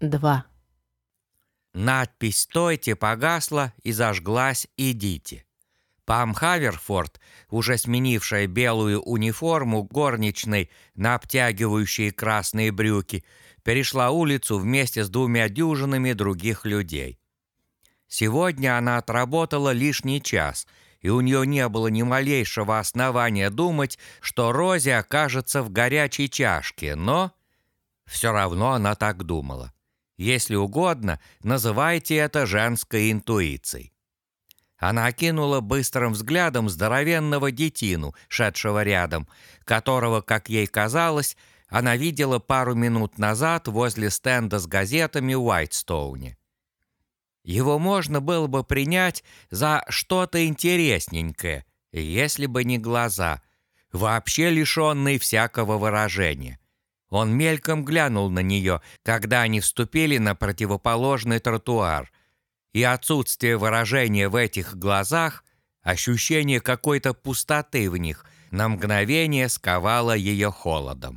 2. Надпись «Стойте» погасла и зажглась «Идите». Пам Хаверфорд, уже сменившая белую униформу горничной на обтягивающие красные брюки, перешла улицу вместе с двумя дюжинами других людей. Сегодня она отработала лишний час, и у нее не было ни малейшего основания думать, что Рози окажется в горячей чашке, но все равно она так думала. Если угодно, называйте это женской интуицией. Она окинула быстрым взглядом здоровенного детину, шедшего рядом, которого, как ей казалось, она видела пару минут назад возле стенда с газетами в Уайтстоуне. Его можно было бы принять за что-то интересненькое, если бы не глаза, вообще лишенные всякого выражения. Он мельком глянул на нее, когда они вступили на противоположный тротуар. И отсутствие выражения в этих глазах, ощущение какой-то пустоты в них, на мгновение сковало ее холодом.